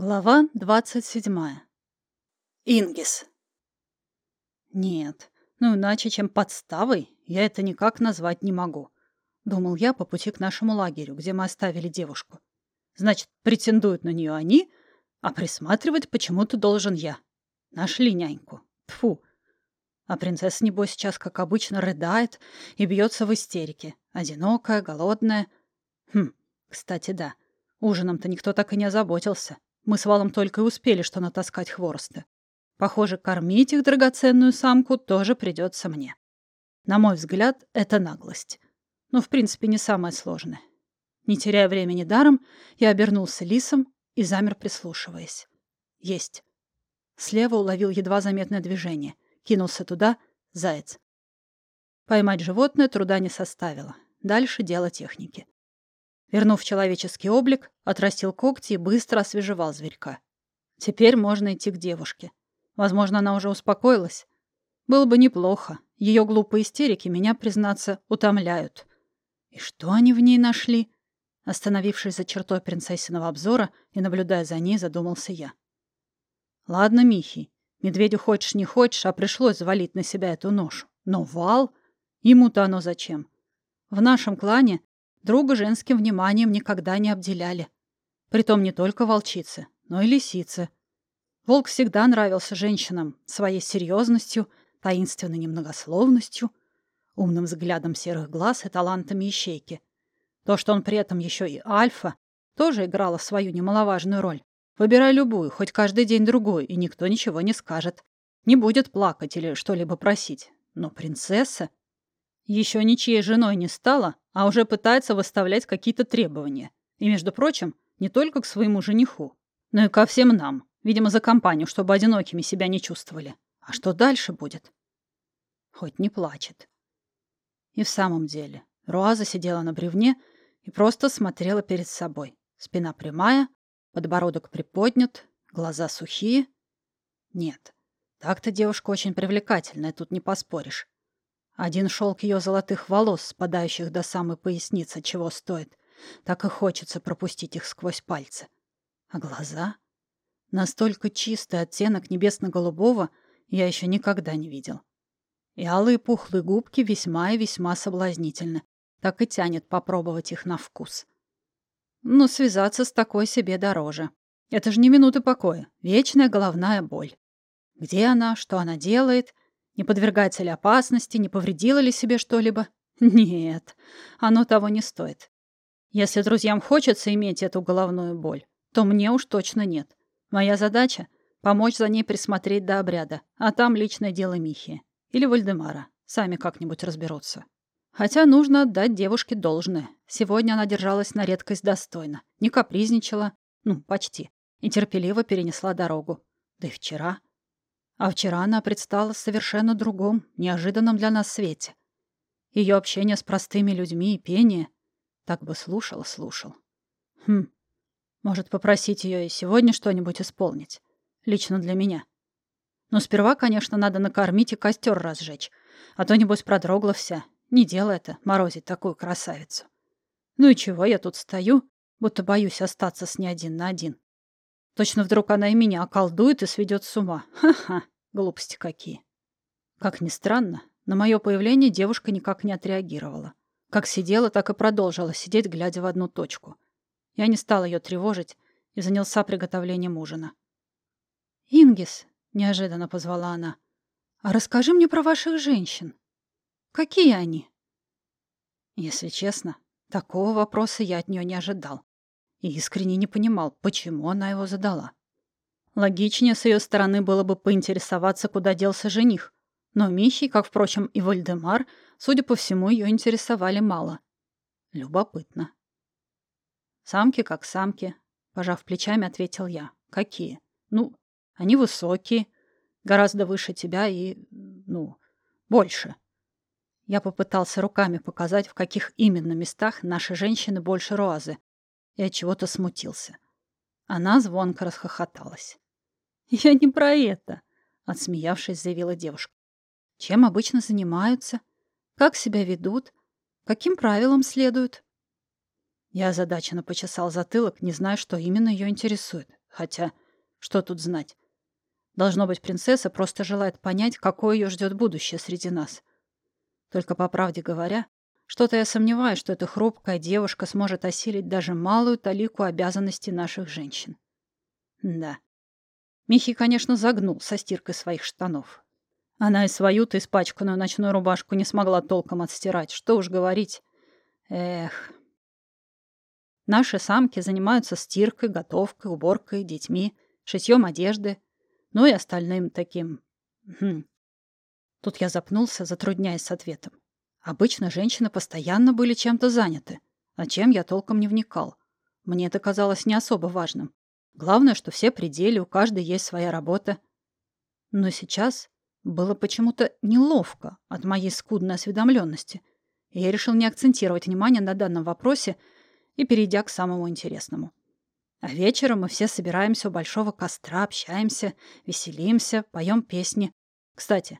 Глава двадцать седьмая. Ингис. Нет, ну иначе, чем подставой, я это никак назвать не могу. Думал я по пути к нашему лагерю, где мы оставили девушку. Значит, претендуют на нее они, а присматривать почему-то должен я. Нашли няньку. Тфу. А принцесса, небось, сейчас, как обычно, рыдает и бьется в истерике. Одинокая, голодная. Хм, кстати, да. Ужином-то никто так и не озаботился. Мы с Валом только и успели что натаскать хвороста. Похоже, кормить их драгоценную самку тоже придется мне. На мой взгляд, это наглость. Но, в принципе, не самое сложное. Не теряя времени даром, я обернулся лисом и замер, прислушиваясь. Есть. Слева уловил едва заметное движение. Кинулся туда — заяц. Поймать животное труда не составило. Дальше дело техники. Вернув человеческий облик, отрастил когти и быстро освежевал зверька. Теперь можно идти к девушке. Возможно, она уже успокоилась. Было бы неплохо. Ее глупые истерики меня, признаться, утомляют. И что они в ней нашли? Остановившись за чертой принцессиного обзора и наблюдая за ней, задумался я. Ладно, Михий, медведю хочешь не хочешь, а пришлось завалить на себя эту ношу. Но вал? Ему-то оно зачем? В нашем клане Друга женским вниманием никогда не обделяли. Притом не только волчицы, но и лисицы. Волк всегда нравился женщинам своей серьезностью, таинственной немногословностью, умным взглядом серых глаз и талантами ищейки. То, что он при этом еще и альфа, тоже играло свою немаловажную роль. Выбирай любую, хоть каждый день другую, и никто ничего не скажет. Не будет плакать или что-либо просить. Но принцесса... Еще ничьей женой не стала, а уже пытается выставлять какие-то требования. И, между прочим, не только к своему жениху, но и ко всем нам. Видимо, за компанию, чтобы одинокими себя не чувствовали. А что дальше будет? Хоть не плачет. И в самом деле, Руаза сидела на бревне и просто смотрела перед собой. Спина прямая, подбородок приподнят, глаза сухие. Нет, так-то девушка очень привлекательная, тут не поспоришь. Один шелк ее золотых волос, спадающих до самой поясницы, чего стоит. Так и хочется пропустить их сквозь пальцы. А глаза? Настолько чистый оттенок небесно-голубого я еще никогда не видел. И алые пухлые губки весьма и весьма соблазнительны. Так и тянет попробовать их на вкус. Но связаться с такой себе дороже. Это же не минуты покоя. Вечная головная боль. Где она, что она делает — не подвергается ли опасности, не повредила ли себе что-либо? Нет, оно того не стоит. Если друзьям хочется иметь эту головную боль, то мне уж точно нет. Моя задача — помочь за ней присмотреть до обряда, а там личное дело Михи. Или Вальдемара. Сами как-нибудь разберутся. Хотя нужно отдать девушке должное. Сегодня она держалась на редкость достойно. Не капризничала, ну, почти, и терпеливо перенесла дорогу. Да и вчера а вчера она предстала в совершенно другом, неожиданном для нас свете. Ее общение с простыми людьми и пение так бы слушал, слушал. Хм, может попросить ее и сегодня что-нибудь исполнить. Лично для меня. Но сперва, конечно, надо накормить и костер разжечь. А то, небось, продрогла вся. Не дело это, морозить такую красавицу. Ну и чего я тут стою, будто боюсь остаться с ней один на один. Точно вдруг она и меня околдует и сведет с ума. Ха-ха, глупости какие. Как ни странно, на мое появление девушка никак не отреагировала. Как сидела, так и продолжила сидеть, глядя в одну точку. Я не стал ее тревожить и занялся приготовлением ужина. «Ингис», — неожиданно позвала она, — «а расскажи мне про ваших женщин. Какие они?» Если честно, такого вопроса я от нее не ожидал и искренне не понимал, почему она его задала. Логичнее с ее стороны было бы поинтересоваться, куда делся жених. Но Михий, как, впрочем, и Вальдемар, судя по всему, ее интересовали мало. Любопытно. «Самки как самки», — пожав плечами, ответил я. «Какие? Ну, они высокие, гораздо выше тебя и, ну, больше». Я попытался руками показать, в каких именно местах наши женщины больше розы, и от чего-то смутился. Она звонко расхохоталась. «Я не про это», — отсмеявшись, заявила девушка. «Чем обычно занимаются? Как себя ведут? Каким правилам следуют?» Я озадаченно почесал затылок, не зная, что именно ее интересует. Хотя, что тут знать? Должно быть, принцесса просто желает понять, какое ее ждет будущее среди нас. Только, по правде говоря, что-то я сомневаюсь, что эта хрупкая девушка сможет осилить даже малую талику обязанностей наших женщин. Да. Михи, конечно, загнул со стиркой своих штанов. Она и свою-то испачканную ночную рубашку не смогла толком отстирать. Что уж говорить. Эх. Наши самки занимаются стиркой, готовкой, уборкой, детьми, шитьем одежды, ну и остальным таким. Хм. Тут я запнулся, затрудняясь с ответом. Обычно женщины постоянно были чем-то заняты, а чем я толком не вникал. Мне это казалось не особо важным. Главное, что все пределы, у каждой есть своя работа. Но сейчас было почему-то неловко от моей скудной осведомленности, и я решил не акцентировать внимание на данном вопросе и перейдя к самому интересному. А вечером мы все собираемся у большого костра, общаемся, веселимся, поем песни. Кстати,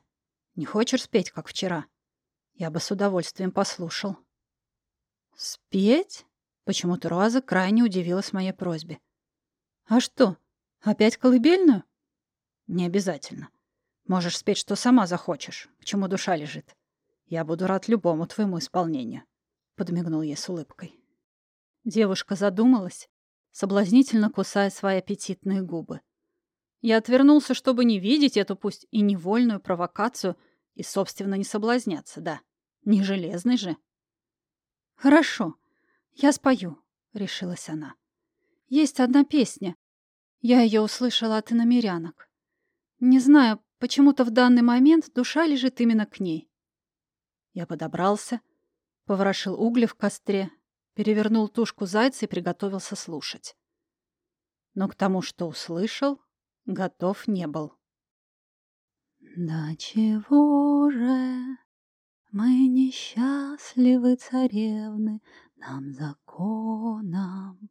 не хочешь спеть, как вчера? Я бы с удовольствием послушал. Спеть? Почему-то Роза крайне удивилась моей просьбе. А что, опять колыбельную? Не обязательно. Можешь спеть, что сама захочешь, к чему душа лежит. Я буду рад любому твоему исполнению», — подмигнул ей с улыбкой. Девушка задумалась, соблазнительно кусая свои аппетитные губы. Я отвернулся, чтобы не видеть эту пусть и невольную провокацию и, собственно, не соблазняться, да. Не железный же. «Хорошо, я спою», — решилась она. «Есть одна песня. Я ее услышала от иномерянок. Не знаю, Почему-то в данный момент душа лежит именно к ней. Я подобрался, поворошил угли в костре, перевернул тушку зайца и приготовился слушать. Но к тому, что услышал, готов не был. «Да чего же мы несчастливы, царевны, нам законом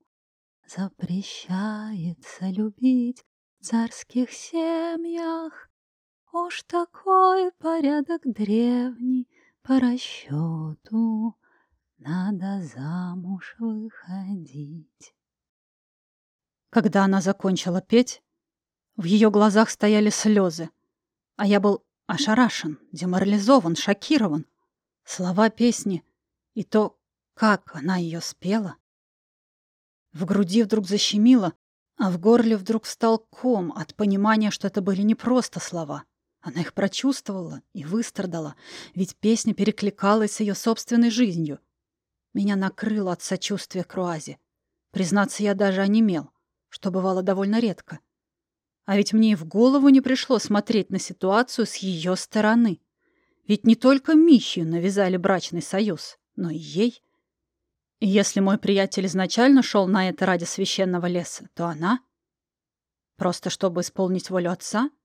запрещается любить в царских семьях Уж такой порядок древний по расчету надо замуж выходить. Когда она закончила петь, в ее глазах стояли слезы, а я был ошарашен, деморализован, шокирован. Слова песни и то, как она ее спела. В груди вдруг защемило, а в горле вдруг встал ком от понимания, что это были не просто слова — она их прочувствовала и выстрадала, ведь песня перекликалась с ее собственной жизнью. Меня накрыло от сочувствия к Руазе. Признаться, я даже онемел, что бывало довольно редко. А ведь мне и в голову не пришло смотреть на ситуацию с ее стороны. Ведь не только Михию навязали брачный союз, но и ей. И если мой приятель изначально шел на это ради священного леса, то она... Просто чтобы исполнить волю отца —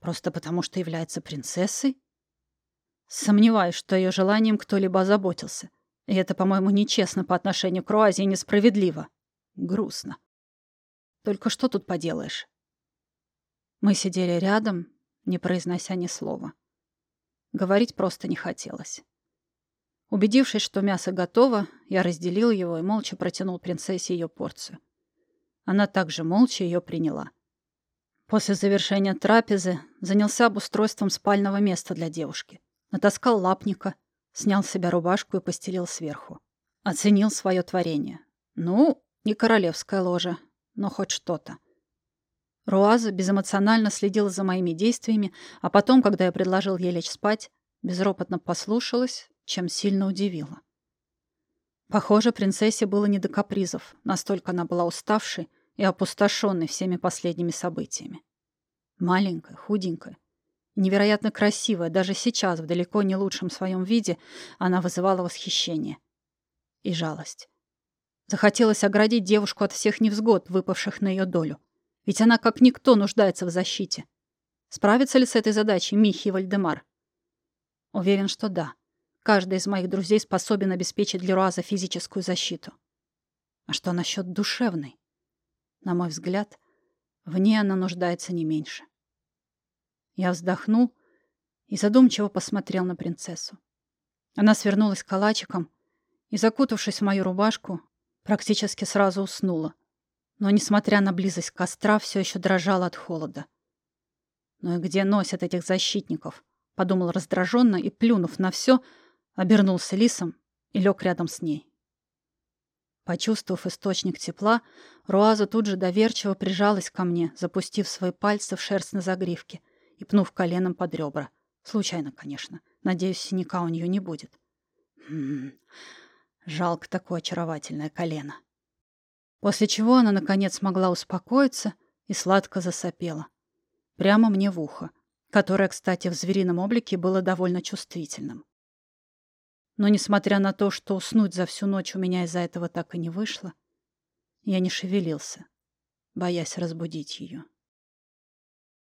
Просто потому, что является принцессой? Сомневаюсь, что ее желанием кто-либо озаботился. И это, по-моему, нечестно по отношению к Руазе и несправедливо. Грустно. Только что тут поделаешь? Мы сидели рядом, не произнося ни слова. Говорить просто не хотелось. Убедившись, что мясо готово, я разделил его и молча протянул принцессе ее порцию. Она также молча ее приняла. После завершения трапезы занялся обустройством спального места для девушки. Натаскал лапника, снял с себя рубашку и постелил сверху. Оценил свое творение. Ну, не королевская ложа, но хоть что-то. Руаза безэмоционально следила за моими действиями, а потом, когда я предложил ей лечь спать, безропотно послушалась, чем сильно удивила. Похоже, принцессе было не до капризов, настолько она была уставшей, и опустошенной всеми последними событиями. Маленькая, худенькая, невероятно красивая, даже сейчас, в далеко не лучшем своем виде, она вызывала восхищение и жалость. Захотелось оградить девушку от всех невзгод, выпавших на ее долю. Ведь она, как никто, нуждается в защите. Справится ли с этой задачей Михи и Вальдемар? Уверен, что да. Каждый из моих друзей способен обеспечить для Руаза физическую защиту. А что насчет душевной? На мой взгляд, в ней она нуждается не меньше. Я вздохнул и задумчиво посмотрел на принцессу. Она свернулась калачиком и, закутавшись в мою рубашку, практически сразу уснула. Но, несмотря на близость костра, все еще дрожал от холода. «Ну и где носят этих защитников?» — подумал раздраженно и, плюнув на все, обернулся лисом и лег рядом с ней. Почувствовав источник тепла, Руаза тут же доверчиво прижалась ко мне, запустив свои пальцы в шерсть на загривке и пнув коленом под ребра. Случайно, конечно. Надеюсь, синяка у нее не будет. М жалко такое очаровательное колено. После чего она, наконец, смогла успокоиться и сладко засопела. Прямо мне в ухо, которое, кстати, в зверином облике было довольно чувствительным. Но, несмотря на то, что уснуть за всю ночь у меня из-за этого так и не вышло, я не шевелился, боясь разбудить ее.